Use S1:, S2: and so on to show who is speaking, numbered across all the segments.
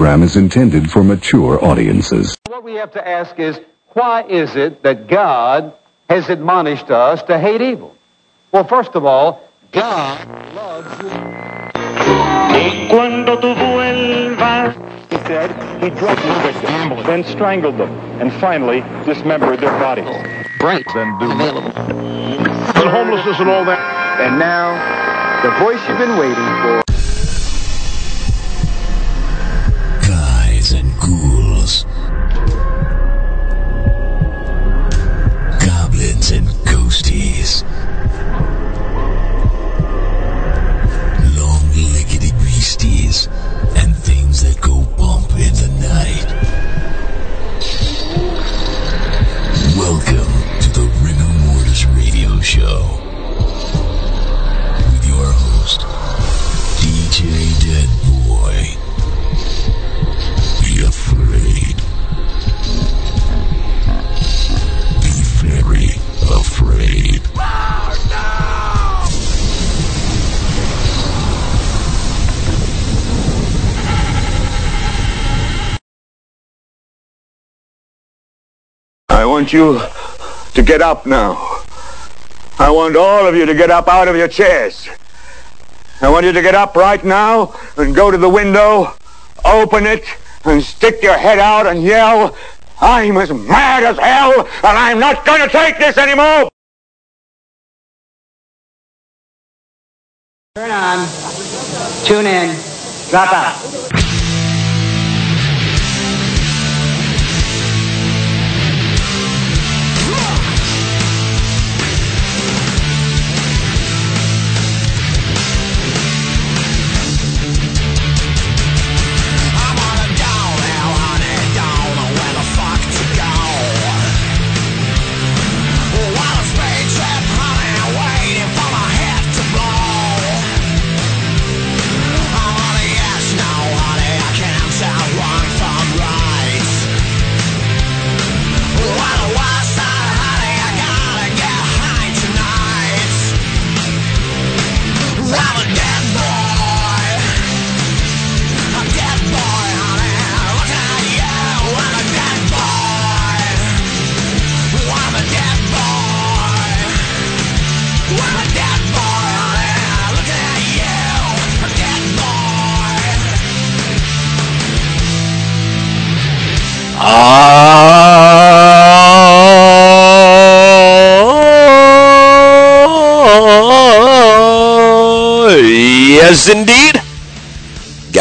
S1: program is intended for mature audiences.
S2: What we have to ask is, why is it that God has admonished us to hate evil? Well, first of all, God loves you.
S3: Y cuando tú vuelvas, he said, he drugged his victims, then strangled them, and finally dismembered their bodies.
S4: Bright.
S3: Then do
S4: Available.
S3: and homelessness and all that.
S2: And now, the voice you've been waiting for.
S5: Show. With your host, DJ Dead Boy. Be afraid. Be very afraid.
S6: I want you to get up now. I want all of you to get up out of your chairs. I want you to get up right now and go to the window, open it, and stick your head out and yell, I'm as mad as hell, and I'm not going to take this anymore!
S7: Turn on, tune in, drop out.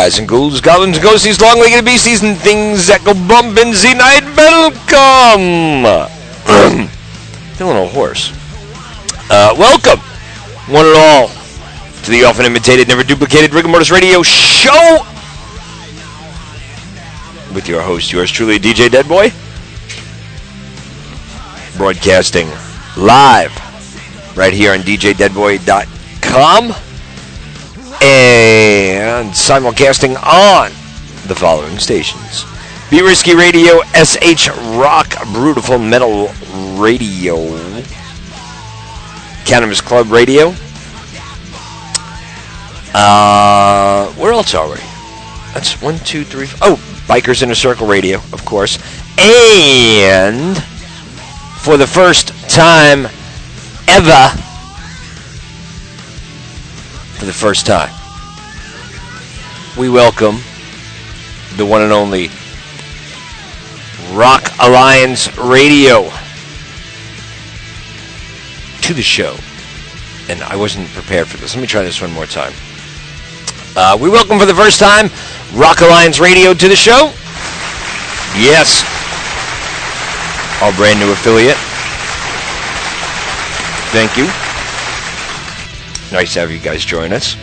S8: Guys and ghouls, goblins and ghosties, long-legged beasties, and things that go bump in the night. Welcome. Feeling a horse. Uh, welcome, one and all, to the often imitated, never duplicated Rigor Mortis Radio Show with your host, yours truly, DJ Deadboy. Broadcasting live right here on DJDeadboy.com and simulcasting on the following stations. Be Risky Radio, SH Rock, Brutal Metal Radio, Cannabis Club Radio. Uh, where else are we? That's one, two, three. f- Oh, Bikers in a Circle Radio, of course. And for the first time ever, for the first time, we welcome the one and only Rock Alliance Radio to the show. And I wasn't prepared for this. Let me try this one more time. Uh, we welcome for the first time Rock Alliance Radio to the show. Yes. Our brand new affiliate. Thank you. Nice to have you guys join us.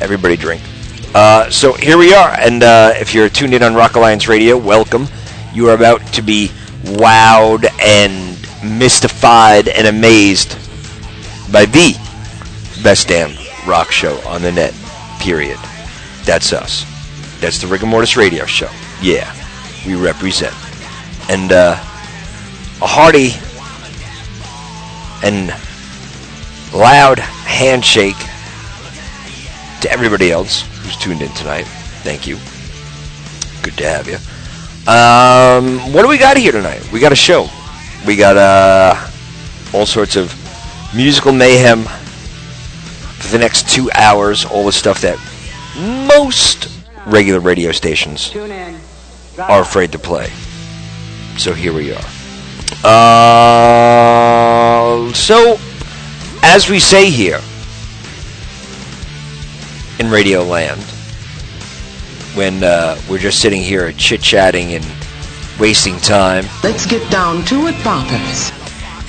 S8: Everybody drink. Uh, so here we are, and uh, if you're tuned in on Rock Alliance Radio, welcome. You are about to be wowed and mystified and amazed by the best damn rock show on the net. Period. That's us. That's the Rigor Mortis Radio Show. Yeah, we represent. And uh, a hearty and loud handshake to everybody else. who's tuned in tonight. Thank you. Good to have you. Um, what do we got here tonight? We got a show. We got uh, all sorts of musical mayhem for the next two hours. All the stuff that most regular radio stations are afraid to play. So here we are. Uh, so, as we say here in Radio Land, when uh, we're just sitting here chit chatting and wasting time,
S9: Let's get down to it, Poppers.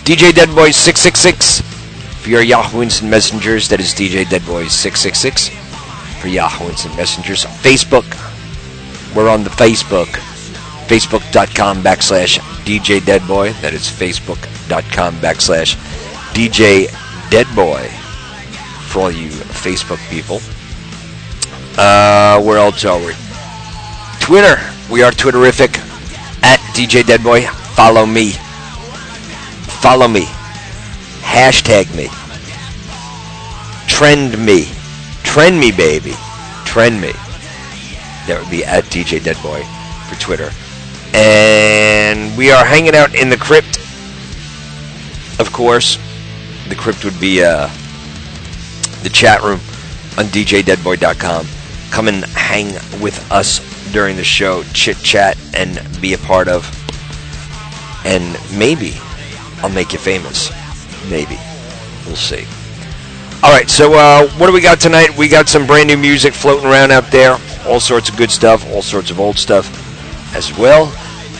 S8: DJ Deadboy 666 for your Yahoo Instant Messengers. That is DJ Deadboy 666 for Yahoo Instant Messengers. Facebook, we're on the Facebook. Facebook.com backslash DJ Deadboy. That is Facebook.com backslash DJ Deadboy for all you Facebook people. Uh, where else are we? Twitter. We are Twitterific at DJ Deadboy. Follow me. Follow me. Hashtag me. Trend me. Trend me, baby. Trend me. That would be at DJ Deadboy for Twitter. And we are hanging out in the crypt. Of course, the crypt would be uh, the chat room on DJDeadboy.com. Come and hang with us during the show, chit chat, and be a part of. And maybe I'll make you famous. Maybe. We'll see. All right, so uh, what do we got tonight? We got some brand new music floating around out there. All sorts of good stuff, all sorts of old stuff as well.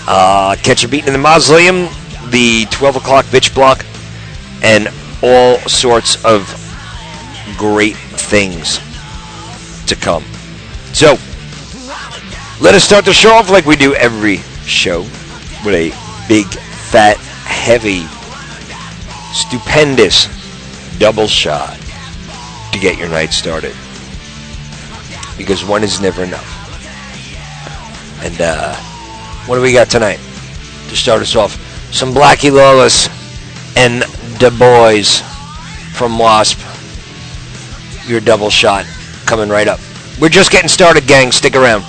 S8: Uh, Catch a Beat in the Mausoleum, the 12 o'clock bitch block, and all sorts of great things to come. So, let us start the show off like we do every show with a big, fat, heavy, stupendous double shot to get your night started. Because one is never enough. And uh, what do we got tonight? To start us off, some Blackie Lawless and Du Bois from Wasp. Your double shot coming right up. We're just getting started, gang. Stick around.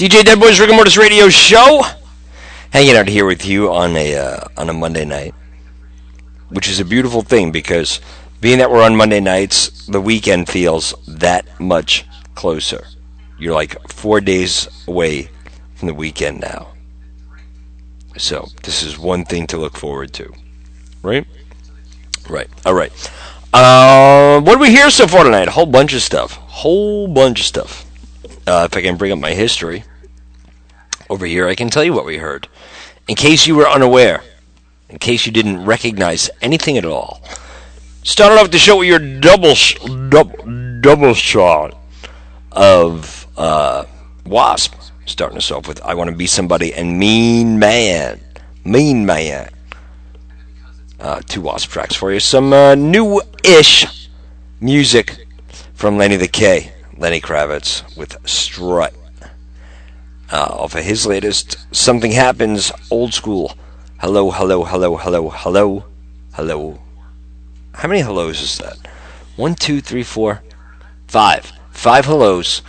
S8: DJ Deadboy's Rick and Mortis Radio Show. Hanging out here with you on a uh, on a Monday night, which is a beautiful thing because being that we're on Monday nights, the weekend feels that much closer. You're like four days away from the weekend now. So this is one thing to look forward to, right? Right. All right. Uh, what do we hear so far tonight? A whole bunch of stuff. Whole bunch of stuff. Uh, if I can bring up my history over here, I can tell you what we heard. In case you were unaware, in case you didn't recognize anything at all. Started off the show with your double double, double shot of uh, W.A.S.P. Starting us off with I Want to Be Somebody and Mean Man. Mean Man. Uh, two W.A.S.P tracks for you. Some uh, new ish music from Lenny the K. Lenny Kravitz with Strut. Uh, off of his latest Something Happens Old School. Hello, hello, hello, hello, hello, hello. How many hellos is that? One, two, three, four, five. Five hellos.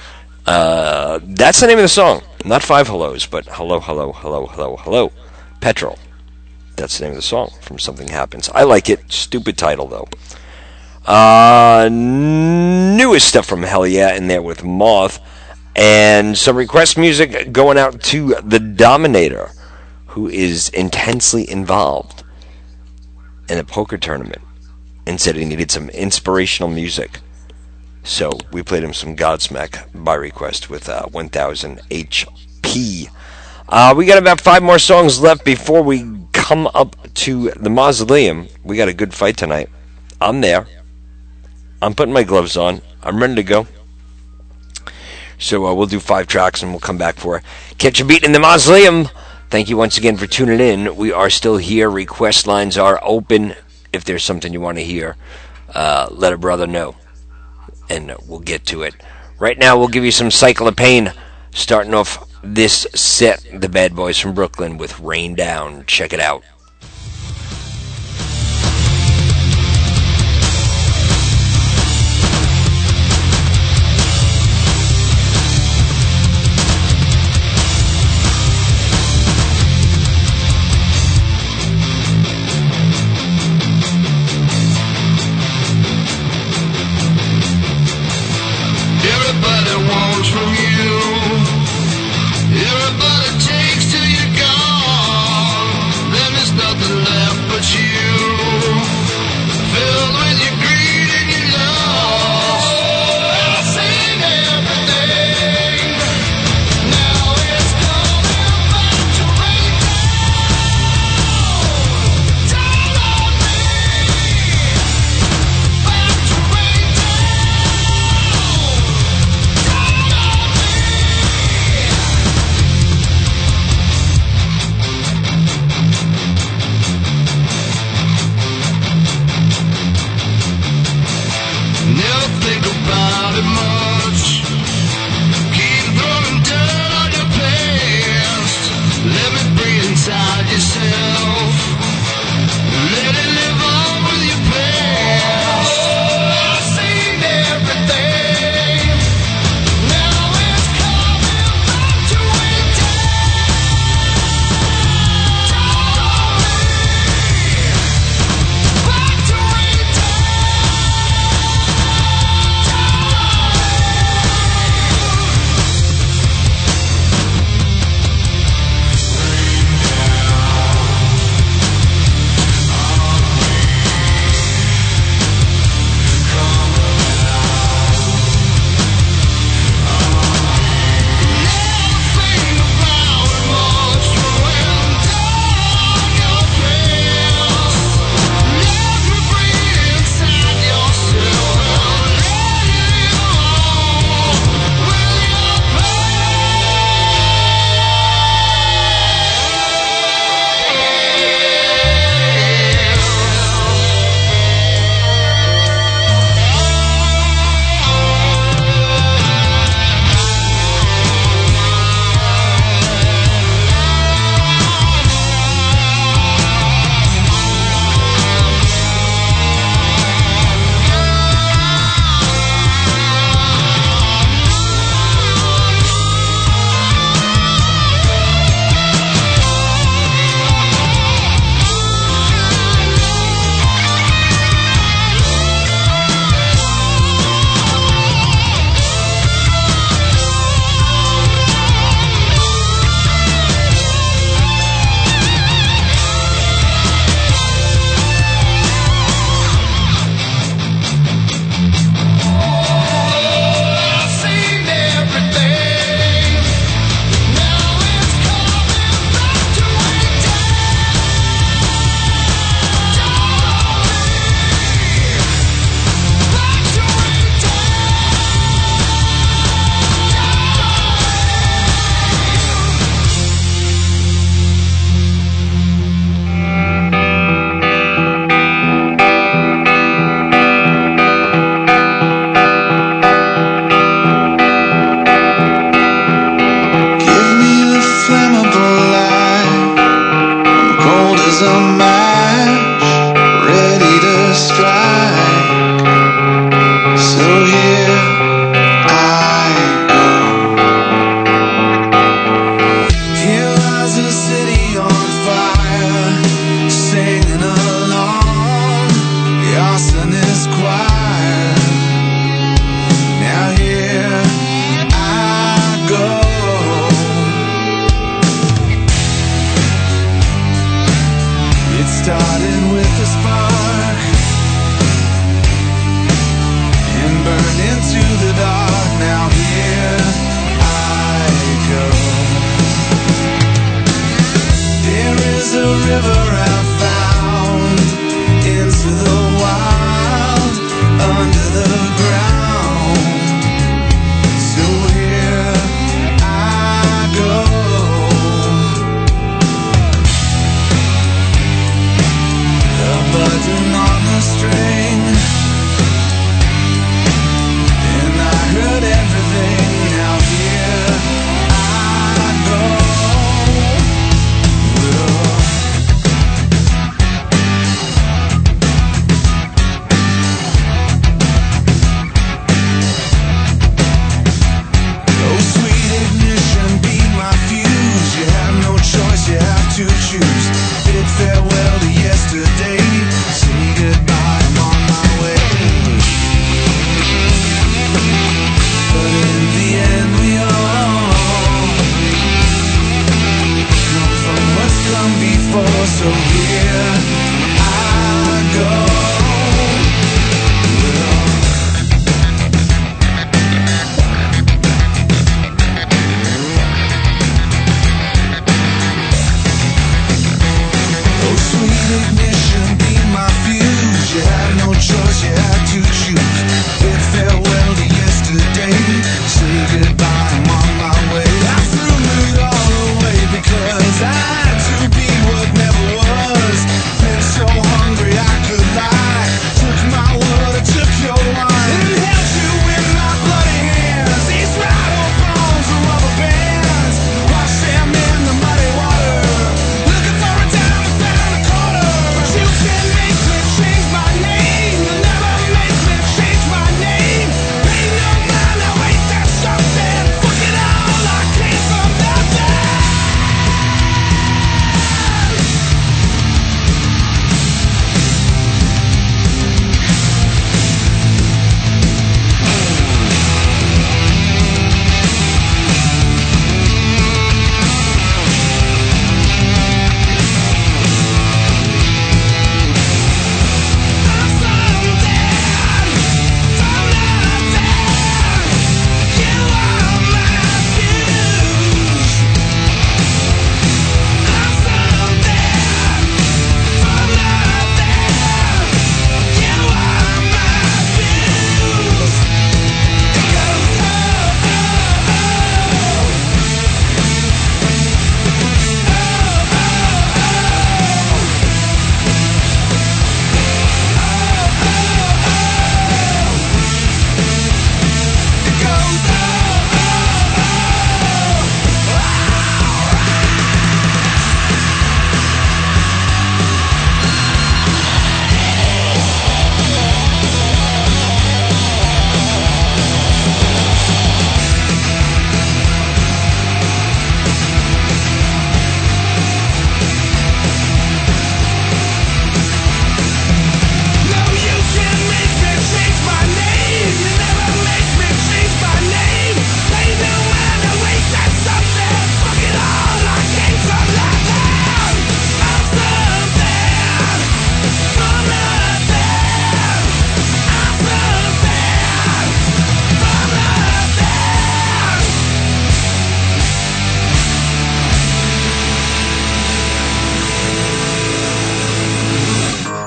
S8: Uh, that's the name of the song. Not five hellos, but hello, hello, hello, hello, hello. Petrol. That's the name of the song from Something Happens. I like it. Stupid title, though. Uh, newest stuff from Hellyeah in there with Moth. And some request music going out to the Dominator, who is intensely involved in a poker tournament and said he needed some inspirational music. So we played him some Godsmack by request with uh, 1000 HP. Uh, we got about five more songs left before we come up to the mausoleum. We got a good fight tonight. I'm there. I'm putting my gloves on. I'm ready to go. So uh, we'll do five tracks and we'll come back for Catch a Beat in the Mausoleum. Thank you once again for tuning in. We are still here. Request lines are open. If there's something you want to hear, uh, let a brother know. And we'll get to it. Right now, we'll give you some Cycle of Pain. Starting off this set, the Bad Boys from Brooklyn with Rain Down. Check it out.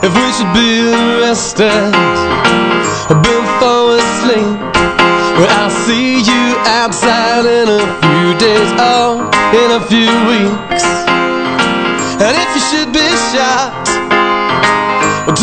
S10: if we should be arrested before we sleep. Well, I'll see you outside in a few days or in a few weeks. And if you should be shot, well,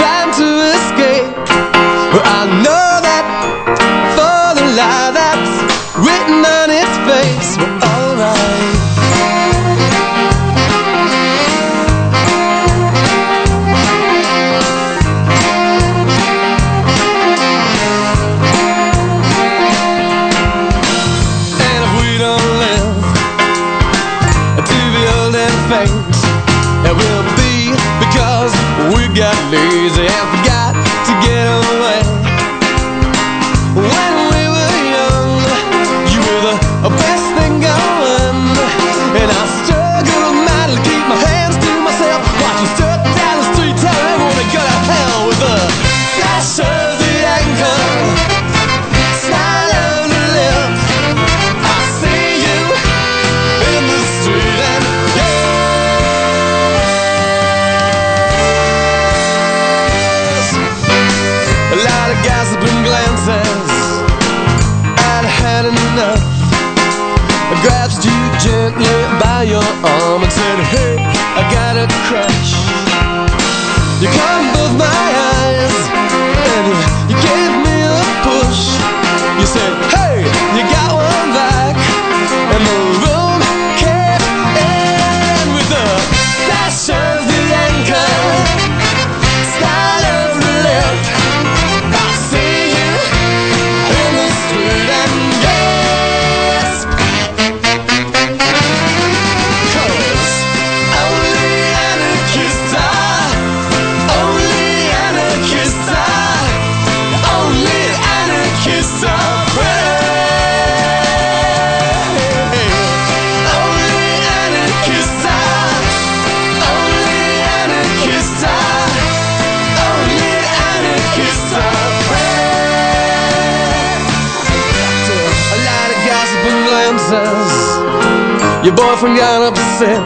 S10: Your boyfriend got upset.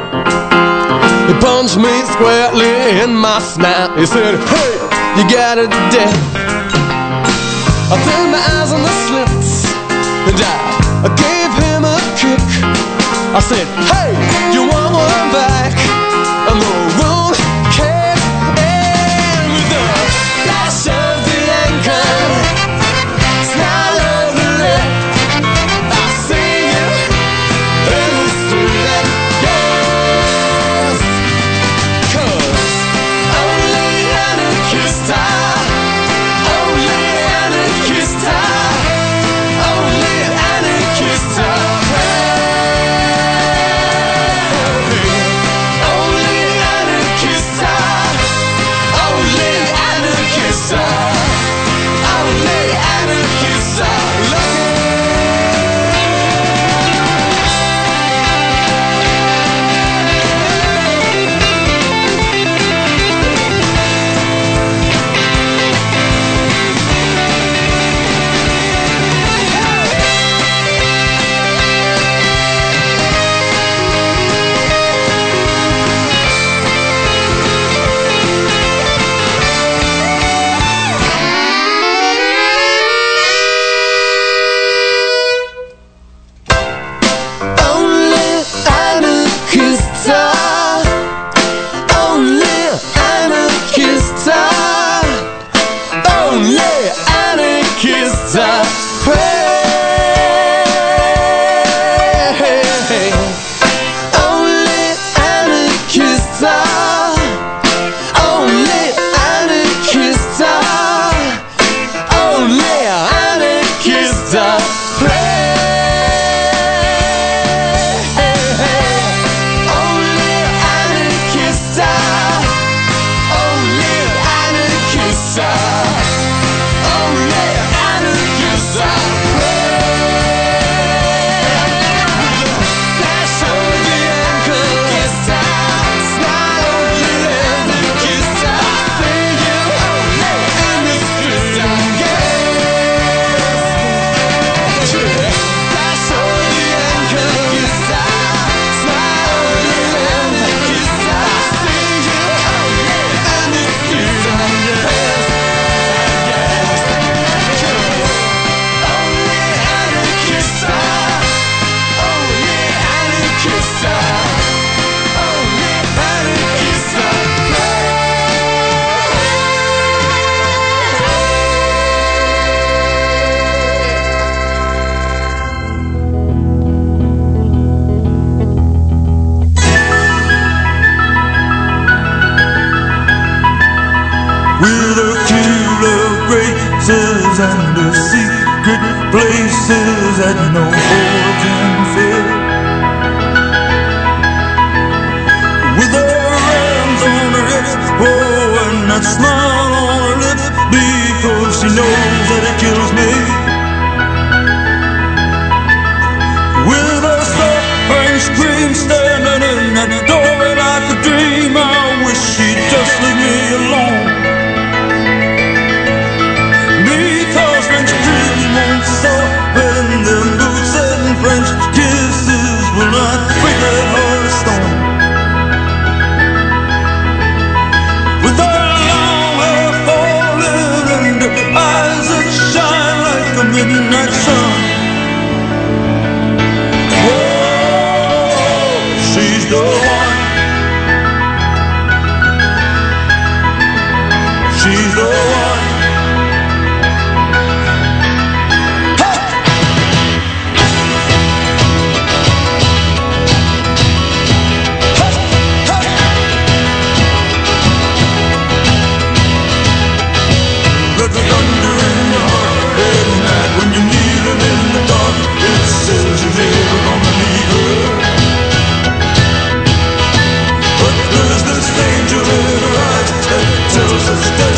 S10: He punched me squarely in my snout. He said, Hey, you got it to. I pinned my eyes on the slits and I, I gave him a kick. I said,
S11: nossos.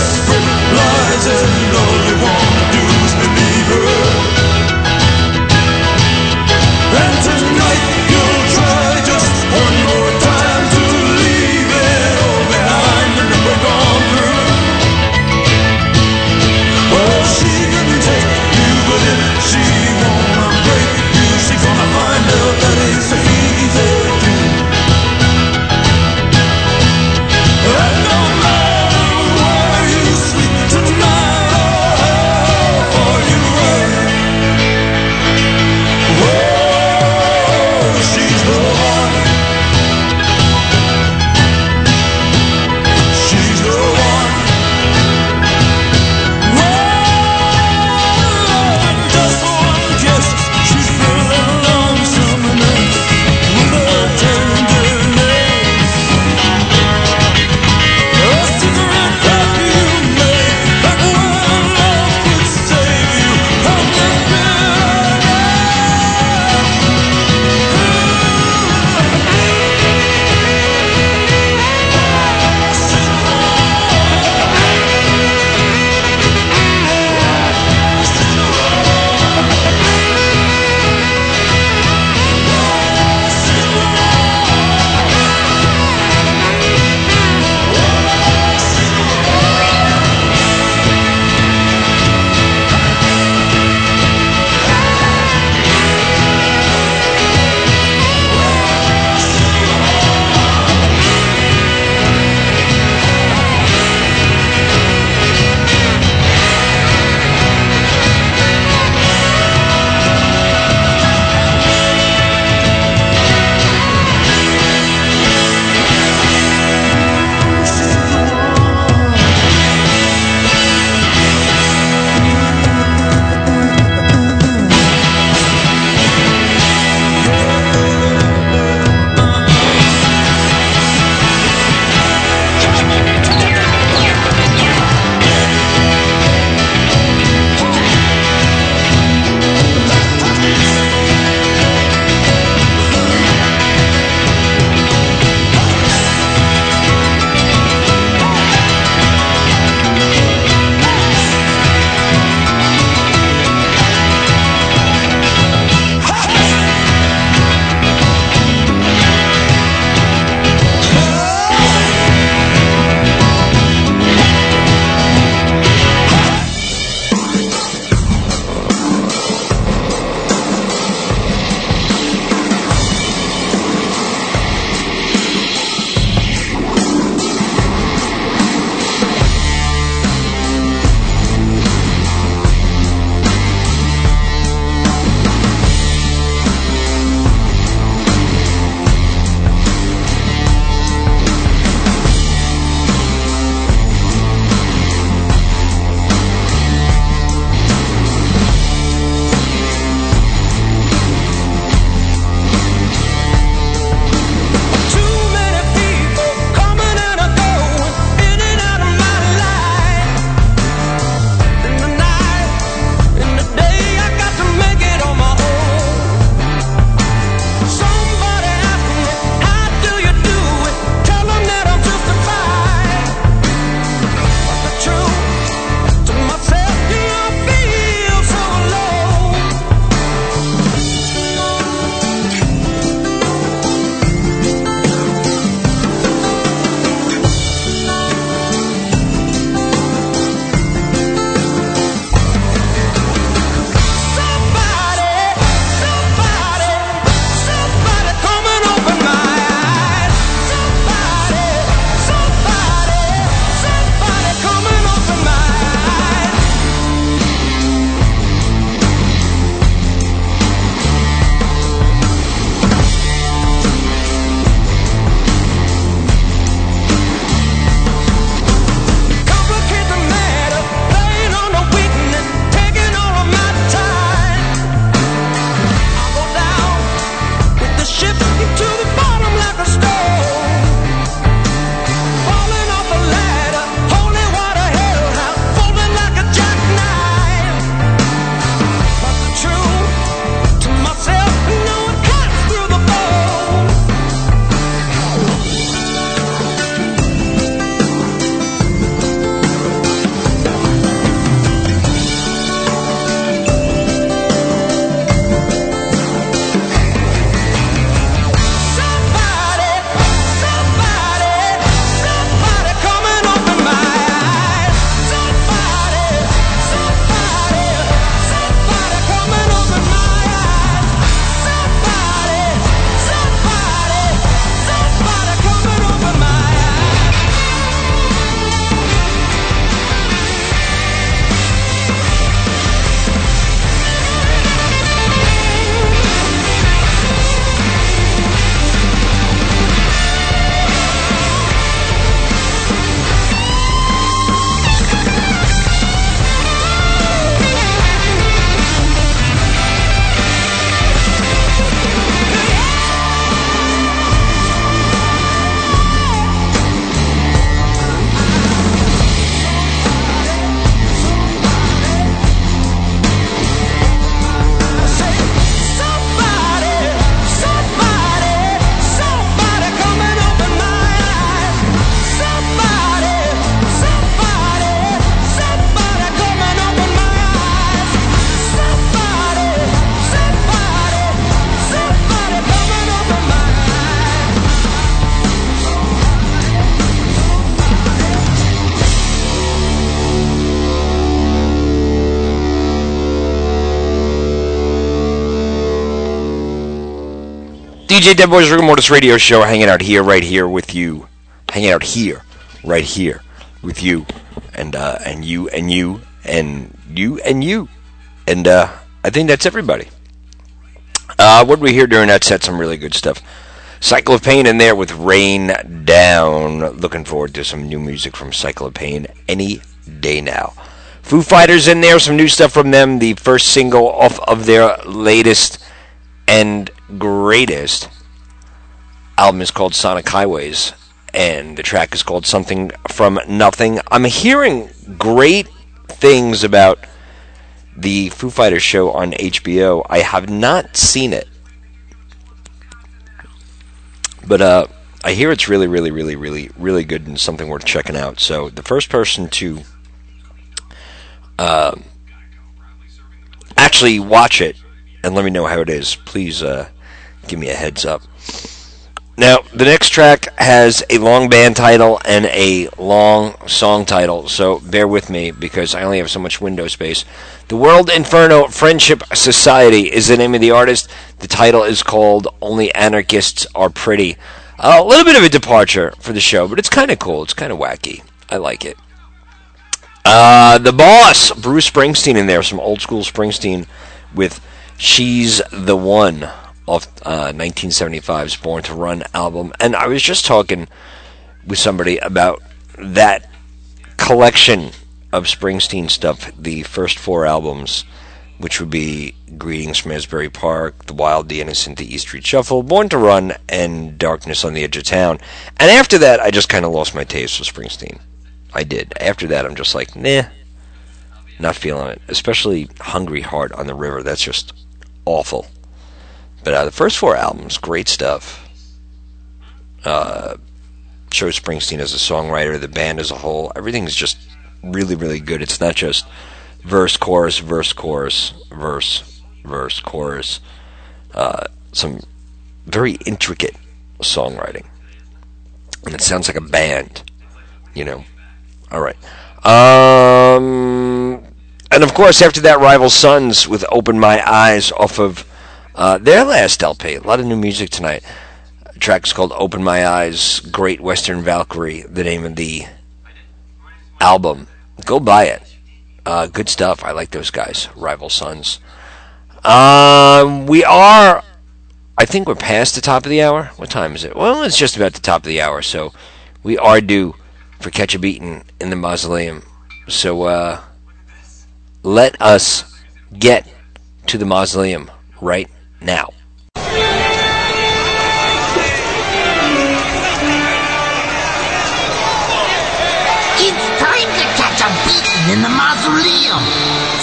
S8: DJ Deadboy's Rigor Mortis Radio Show, hanging out here, right here with you, hanging out here, right here with you, and uh, and you and you and you and you, and uh, I think that's everybody. Uh, what we hear during that set? Some really good stuff. Cycle of Pain in there with Rain Down. Looking forward to some new music from Cycle of Pain any day now. Foo Fighters in there, some new stuff from them. The first single off of their latest and greatest album is called Sonic Highways, and the track is called Something from Nothing. I'm hearing great things about the Foo Fighters show on HBO. I have not seen it, but uh, I hear it's really, really, really, really, really good and something worth checking out. So the first person to uh, actually watch it and let me know how it is, please uh, give me a heads up. Now, the next track has a long band title and a long song title, so bear with me because I only have so much window space. The World Inferno Friendship Society is the name of the artist. The title is called Only Anarchists Are Pretty. a little bit of a departure for the show, but it's kind of cool. It's kind of wacky. I like it. Uh, the Boss, Bruce Springsteen in there, some old school Springsteen with She's the One off uh, 1975's Born to Run album. And I was just talking with somebody about that collection of Springsteen stuff, the first four albums, which would be Greetings from Asbury Park, The Wild, The Innocent, The E Street Shuffle, Born to Run, and Darkness on the Edge of Town. And after that, I just kind of lost my taste for Springsteen. I did. After that, I'm just like, nah, not feeling it. Especially Hungry Heart on the River. That's just awful. But uh, the first four albums, great stuff. Uh, shows Springsteen as a songwriter, the band as a whole. Everything's just really, really good. It's not just verse, chorus, verse, chorus, verse, verse, chorus. Uh, some very intricate songwriting. And it sounds like a band, you know. All right. Um, and of course, after that, Rival Sons with Open My Eyes off of uh, their last LP. A lot of new music tonight. The track is called Open My Eyes, Great Western Valkyrie, the name of the album. Go buy it. Uh, good stuff. I like those guys, Rival Sons. Um, we are, I think we're past the top of the hour. What time is it? Well, it's just about the top of the hour, so we are due for Catch a Beatin' in the Mausoleum. So, uh, let us get to the mausoleum right now.
S12: It's time to catch a beating in the mausoleum.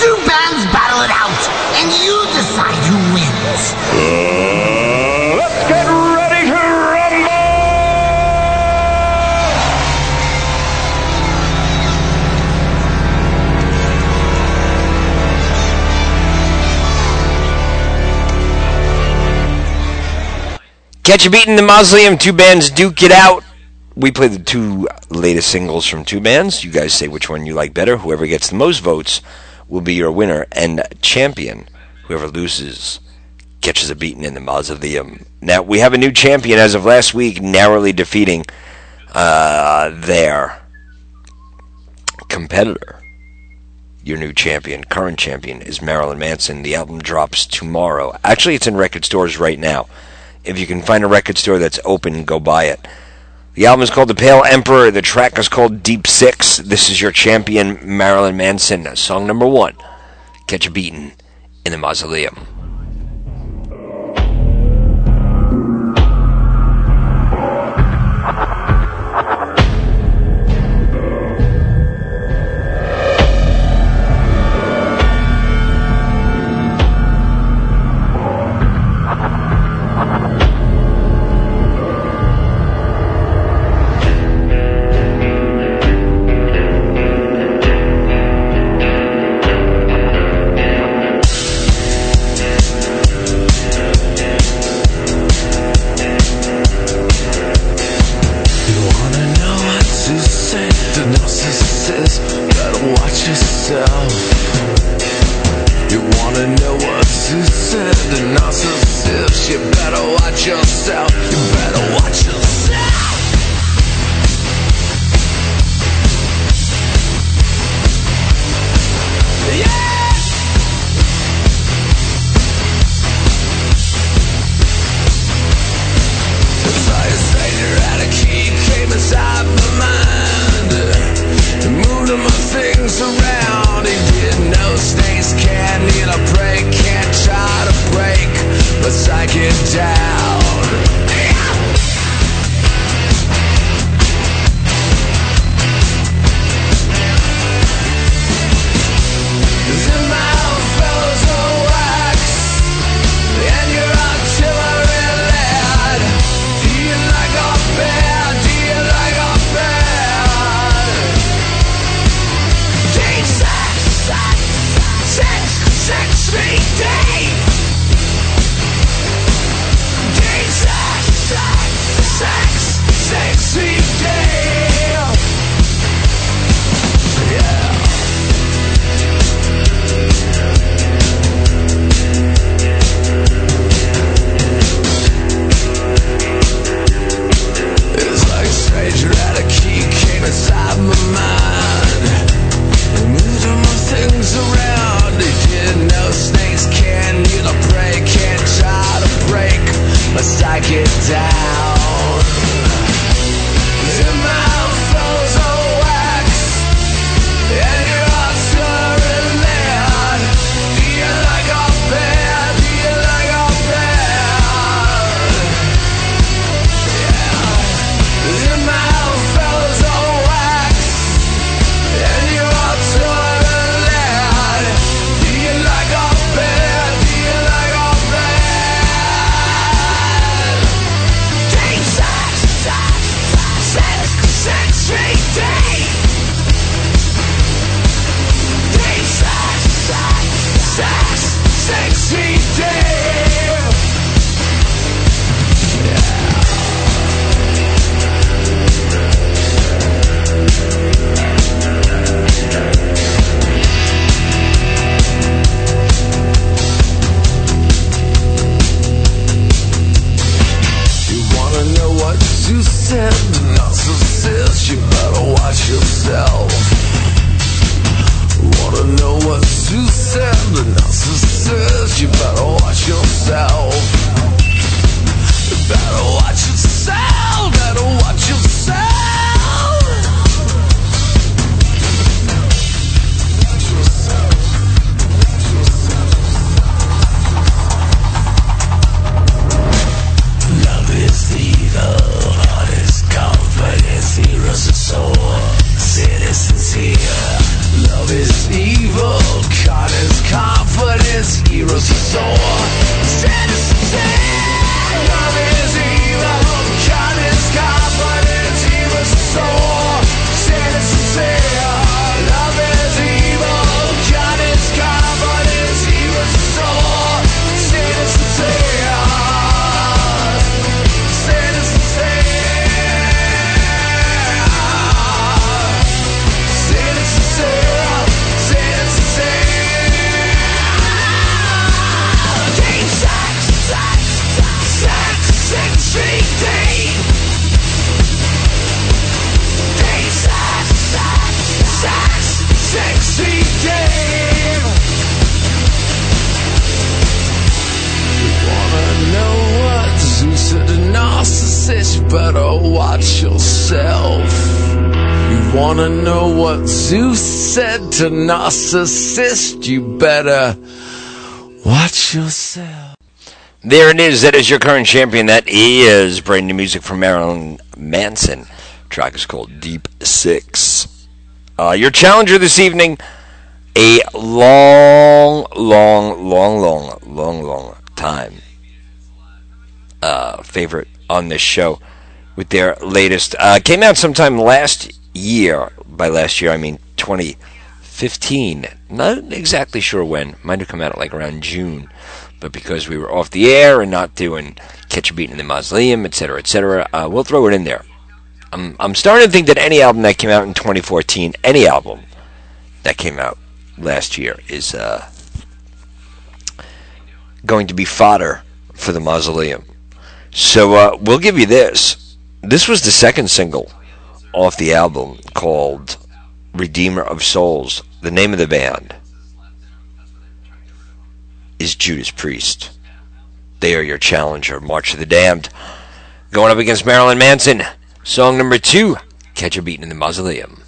S12: Two bands battle it out, and you decide who wins.
S3: Uh,
S8: Catch a Beat in the Mausoleum, two bands duke it out. We play the two latest singles from two bands. You guys say which one you like better. Whoever gets the most votes will be your winner and champion. Whoever loses catches a beating in the mausoleum. Now, we have a new champion as of last week, narrowly defeating uh, their competitor. Your new champion, current champion, is Marilyn Manson. The album drops tomorrow. Actually, it's in record stores right now. If you can find a record store that's open, go buy it. The album is called The Pale Emperor. The track is called Deep Six. This is your champion, Marilyn Manson. Song number one Catch a Beatin' in the Mausoleum.
S5: You wanna know what to say?
S13: said to Narcissus, you better watch yourself. You better watch yourself. But psych it said to Narcissus? You better watch yourself.
S8: There it is. That is your current champion. That is brand new music from Marilyn Manson. The track is called Deep Six. Uh, your challenger this evening, a long, long, long, long, long, long time uh, favorite on this show with their latest. Uh, came out sometime last year. By last year, I mean 2015. Not exactly sure when. Might have come out like around June. But because we were off the air and not doing Catch a Beating in the Mausoleum, etc., etc., uh, we'll throw it in there. I'm, I'm starting to think that any album that came out in 2014, any album that came out last year, is uh, going to be fodder for the mausoleum. So uh, we'll give you this. This was the second single off the album called Redeemer of Souls. The name of the band is Judas Priest. They are your challenger, March of the Damned. Going up against Marilyn Manson. Song number two, Catch a Beating in the Mausoleum.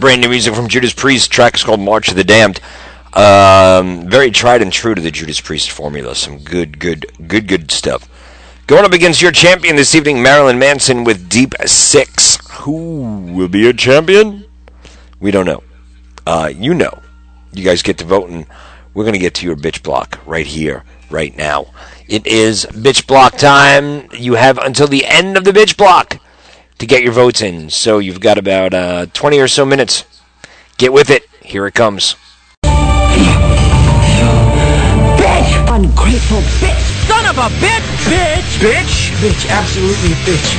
S8: Brand new music from Judas Priest. Track is called March of the Damned. Um, very tried and true to the Judas Priest formula. Some good, good, good, good stuff. Going up against your champion this evening, Marilyn Manson with Deep Six. Who will be your champion? We don't know. Uh, you know. You guys get to vote, and we're going to get to your bitch block right here, right now. It is bitch block time. You have until the end of the bitch block to get your votes in. So you've got about uh, 20 or so minutes. Get with it. Here it comes.
S14: Bitch! Ungrateful bitch! Son of a bitch! Bitch! Bitch! Bitch, absolutely bitch.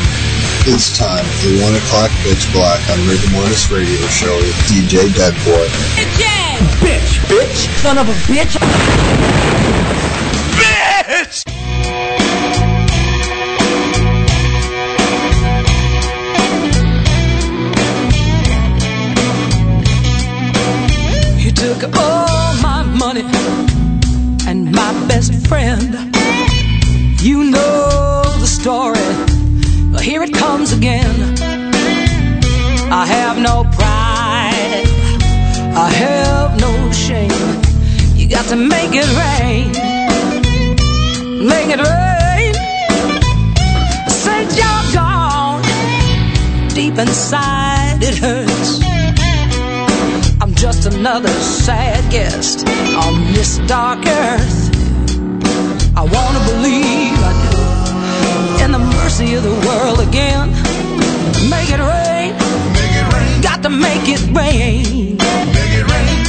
S14: It's time for the one o'clock pitch black on Rigor Mortis Radio Show with DJ Deadboy.
S13: Bitch! Bitch! Son of a bitch! Bitch!
S15: Took all my money and my best friend. You know the story. Well, here it comes again. I have no pride. I have no shame. You got to make it rain. Make it rain. Since you're gone, deep inside it hurts. Just another sad guest on this dark earth. I wanna believe I do in the mercy of the world again. Make it rain. Make it rain. Got to make it rain. Make it rain.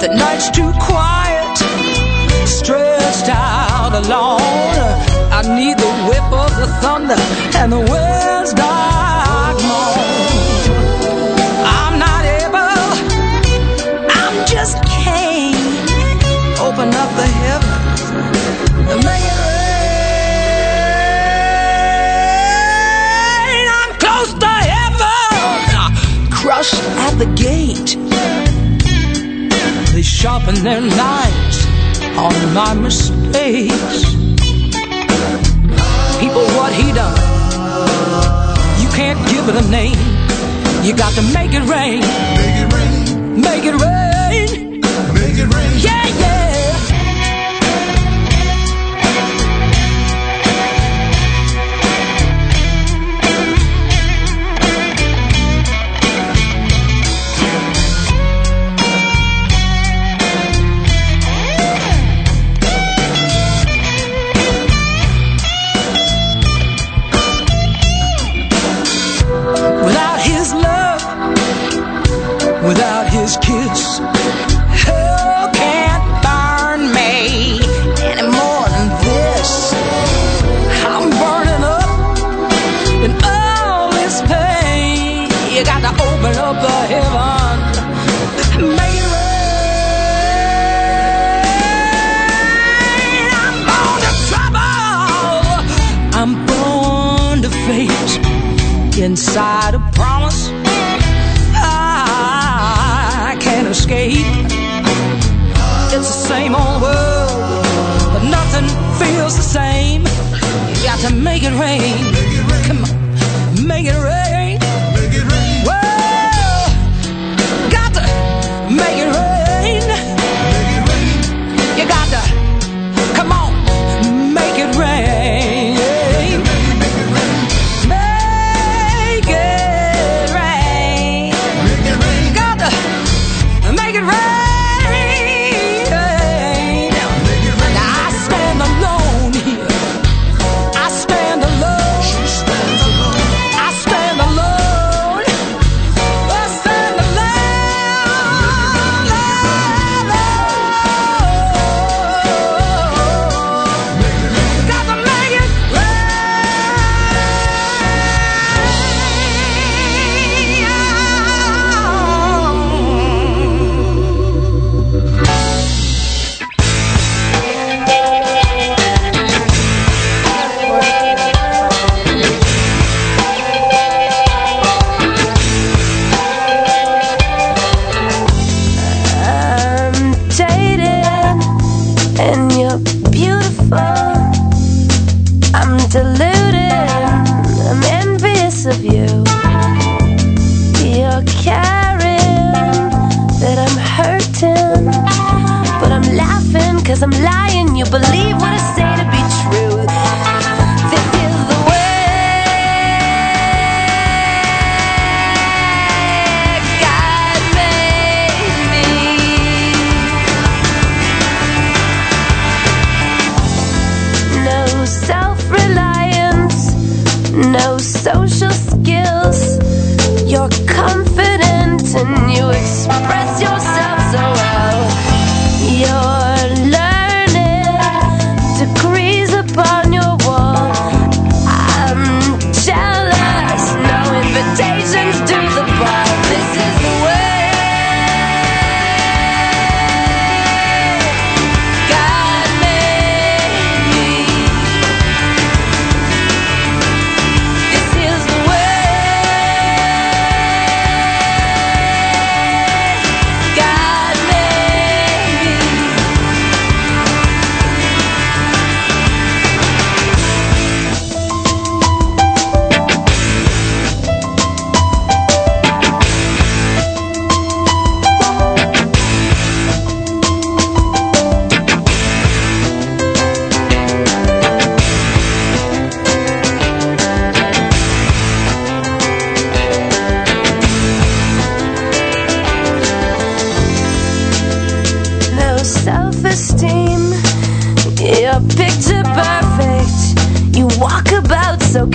S15: The night's too quiet, stretched out alone. I need the whip of the thunder and the wind's dark crushed at the gate. They sharpen their knives on my mistakes. People, what he done, you can't give it a name. You got to make it rain. Make it rain. Make it rain. Make it rain. Yeah, without his kiss, hell can't burn me any more than this. I'm burning up in all this pain. You got to open up the heaven, make it rain. I'm born to trouble. I'm born to inside a escape. It's the same old world, but nothing feels the same. You got to make it rain. Come on, make it rain. picture perfect. You
S16: walk about so.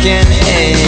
S17: Angels can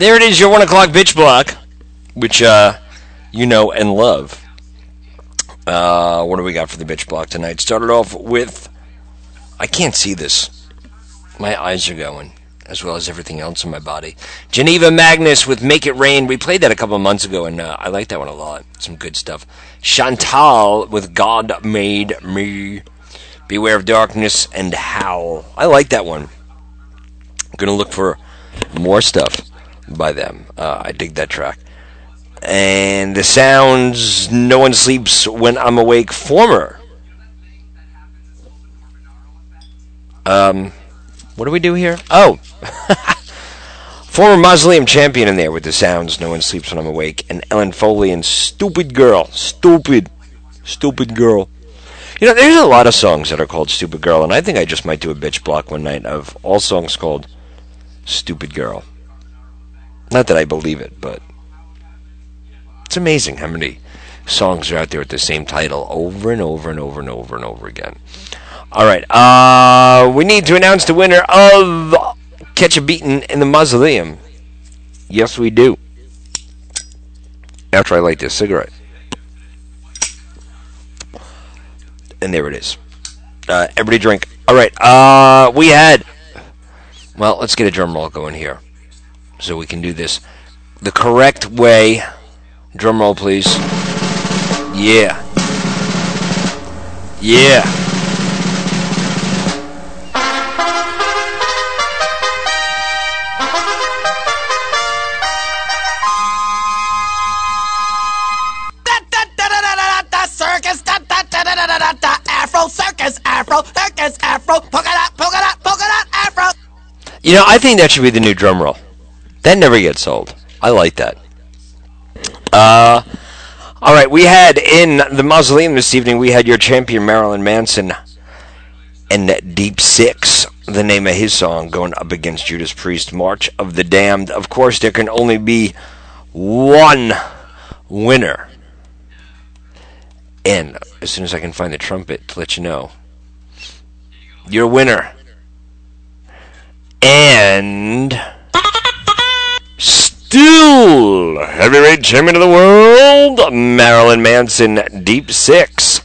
S8: There it is, your one o'clock bitch block, which uh, you know and love. Uh, what do we got for the bitch block tonight? Started off with. I can't see this. My eyes are going, as well as everything else in my body. Geneva Magnus with Make It Rain. We played that a couple months ago, and uh, I like that one a lot. Some good stuff. Chantal with God Made Me. Beware of Darkness and Howl. I like that one. I'm going to look for more stuff by them. Uh, I dig that track. And the sounds, No One Sleeps When I'm Awake, former. Um, what do we do here? Oh, former mausoleum champion in there with the sounds, No One Sleeps When I'm Awake, and Ellen Foley and Stupid Girl. Stupid. Stupid Girl. You know, there's a lot of songs that are called Stupid Girl, and I think I just might do a bitch block one night of all songs called Stupid Girl. Not that I believe it, but it's amazing how many songs are out there with the same title over and over and over and over and over again. All right, uh, we need to announce the winner of Catch a Beating in the Mausoleum. Yes, we do. After I light this cigarette. And there it is. Uh, everybody drink. All right, uh, we had. Well, let's get a drum roll going here so we can do this the correct way. Drum roll, please. Yeah. Yeah. You know, I think that should be the new drum roll. That never gets old. I like that. Uh, all right, we had in the mausoleum this evening. We had your champion Marilyn Manson and Deep Six, the name of his song, going up against Judas Priest, March of the Damned. Of course, there can only be one winner. And as soon as I can find the trumpet to let you know, your winner. And still heavyweight champion of the world, Marilyn Manson, Deep Six,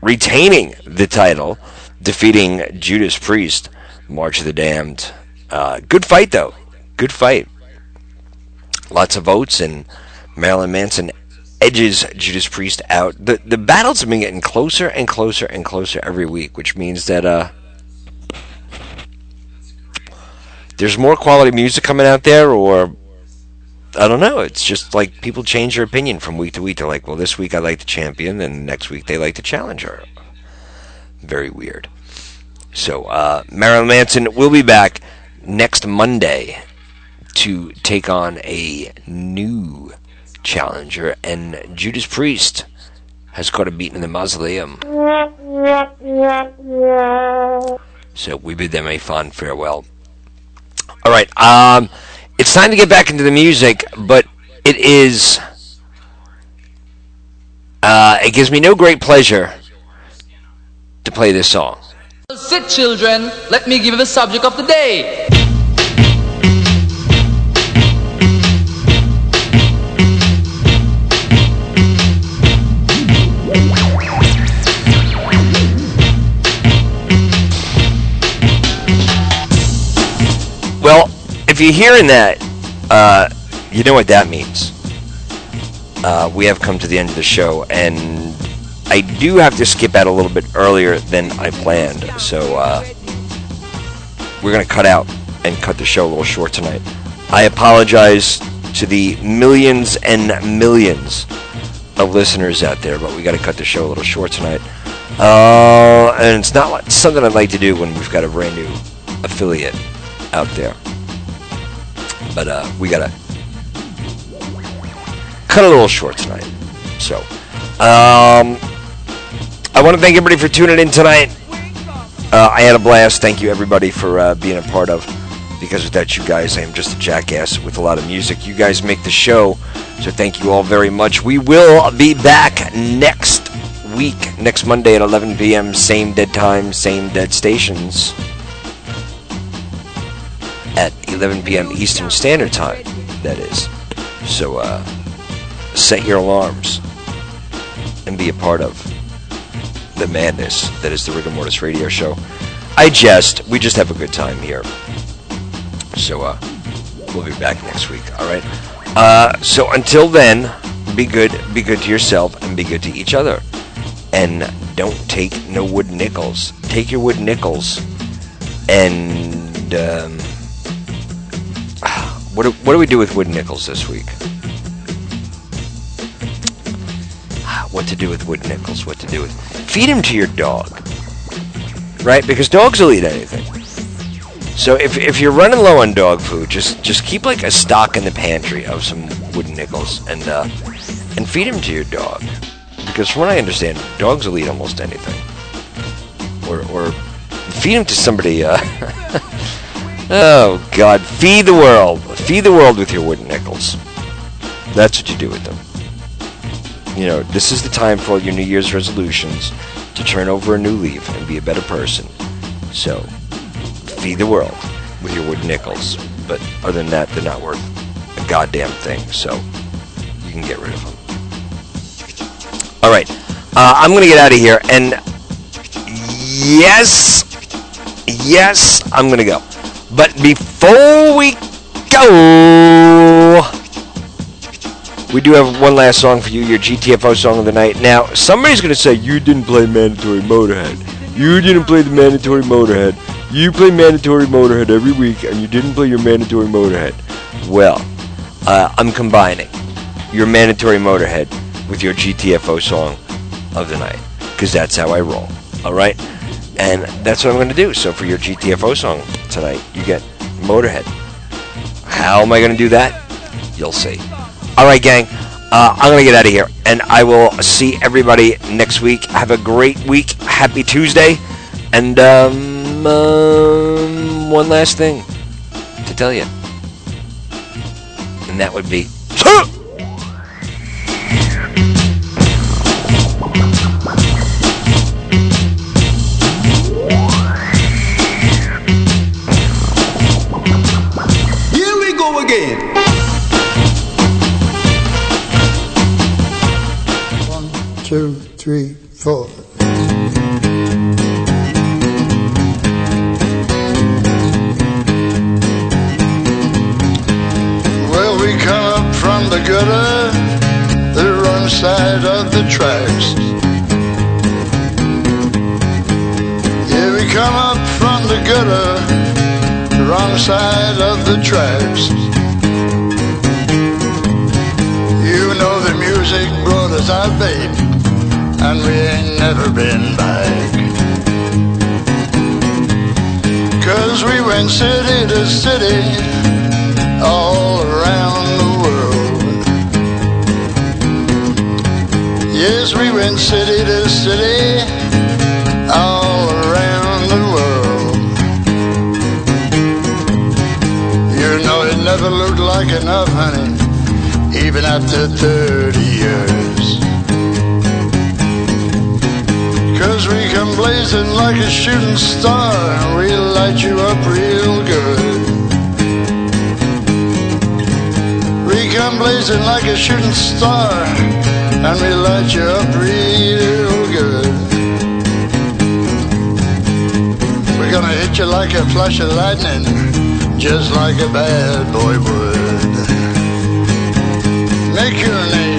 S8: retaining the title, defeating Judas Priest, March of the Damned. Uh, good fight, though. Good fight. Lots of votes, and Marilyn Manson edges Judas Priest out. The the battles have been getting closer and closer and closer every week, which means that uh, there's more quality music coming out there, or I don't know. It's just like people change their opinion from week to week. They're like, well, this week I like the champion, and next week they like the challenger. Very weird. So uh, Marilyn Manson will be back next Monday to take on a new challenger, and Judas Priest has got a beaten in the mausoleum. So we bid them a fond farewell. All right, um, it's time to get back into the music, but it is. Uh, it gives me no great pleasure to play this song.
S18: Sit, children. Let me give you the subject of the day.
S8: If you're hearing that, uh, you know what that means. Uh, we have come to the end of the show, and I do have to skip out a little bit earlier than I planned. So uh, we're going to cut out and cut the show a little short tonight. I apologize to the millions and millions of listeners out there, but we got to cut the show a little short tonight. Uh, and it's not something I'd like to do when we've got a brand new affiliate out there. But uh, we got to cut a little short tonight. So, um, I want to thank everybody for tuning in tonight. Uh, I had a blast. Thank you, everybody, for uh, being a part of. Because without you guys, I am just a jackass with a lot of music. You guys make the show, so thank you all very much. We will be back next week, next Monday at 11 p.m. Same dead time, same dead stations. At 11 p.m. Eastern Standard Time. That is. So uh, set your alarms and be a part of the madness that is the Rigor Mortis Radio Show. I jest. We just have a good time here. So uh, we'll be back next week. All right. Uh, so until then, be good. Be good to yourself and be good to each other. And don't take no wood nickels. Take your wood nickels and um, what do, what do we do with wood nickels this week? What to do with wood nickels? What to do with? Feed them to your dog, right? Because dogs will eat anything. So if, if you're running low on dog food, just just keep like a stock in the pantry of some wooden nickels and uh, and feed them to your dog. Because from what I understand, dogs will eat almost anything. Or or feed them to somebody. Uh, oh God, feed the world. Feed the world with your wooden nickels. That's what you do with them. You know, this is the time for all your New Year's resolutions to turn over a new leaf and be a better person. So, feed the world with your wooden nickels. But other than that, they're not worth a goddamn thing. So, you can get rid of them. All right. Uh, I'm going to get out of here. And yes, yes, I'm going to go. But before we go, we do have one last song for you, your GTFO song of the night. Now, somebody's going to say, You didn't play Mandatory Motorhead. You didn't play the Mandatory Motorhead. You play Mandatory Motorhead every week, and you didn't play your Mandatory Motorhead. Well, uh, I'm combining your Mandatory Motorhead with your GTFO song of the night, because that's how I roll. All right? And that's what I'm going to do. So for your GTFO song tonight, you get Motorhead. How am I going to do that? You'll see. All right, gang. Uh, I'm going to get out of here, and I will see everybody next week. Have a great week. Happy Tuesday. And um, um, one last thing to tell you, and that would be.
S19: Three, four.
S20: Well, we come up from the gutter, the wrong side of the tracks. Yeah, we come up from the gutter, the wrong side of the tracks. You know the music brought us our babe, and we ain't never been back. Cause we went city to city, all around the world. Yes, we went city to city, all around the world. You know it never looked like enough, honey, even after 30 years. We come blazing like a shooting star, and we light you up real good. We come blazing like a shooting star, and we light you up real good. We're gonna hit you like a flash of lightning, just like a bad boy would. Make your name.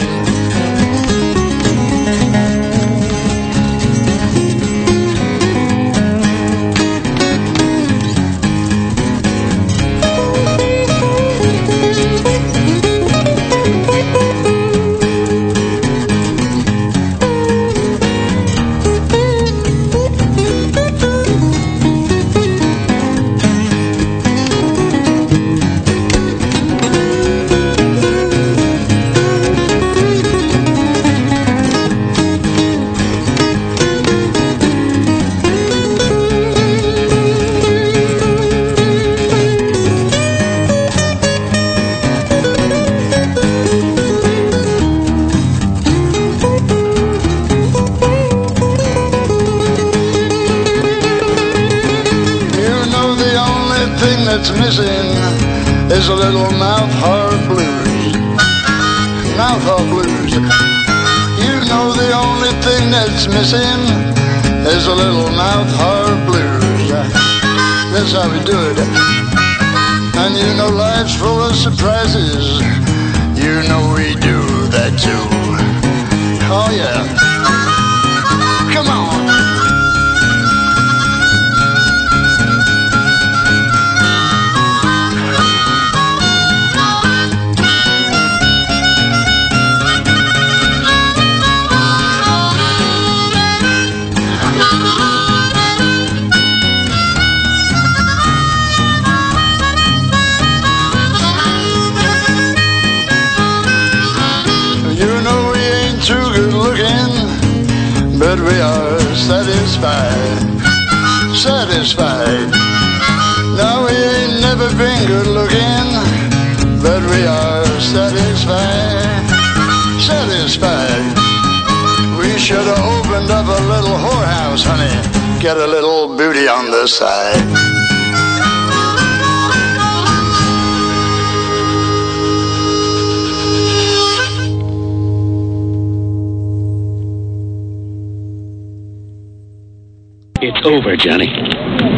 S20: Is a little mouth harp blues. Mouth harp blues. You know the only thing that's missing is a little mouth harp blues. That's how we do it. And you know life's full of surprises. You know we do that too. Oh yeah. Come on. We are satisfied. Satisfied. No, we ain't never been good looking, but we are satisfied. Satisfied. We should have opened up a little whorehouse, honey. Get a little booty on the side.
S21: Over, Johnny.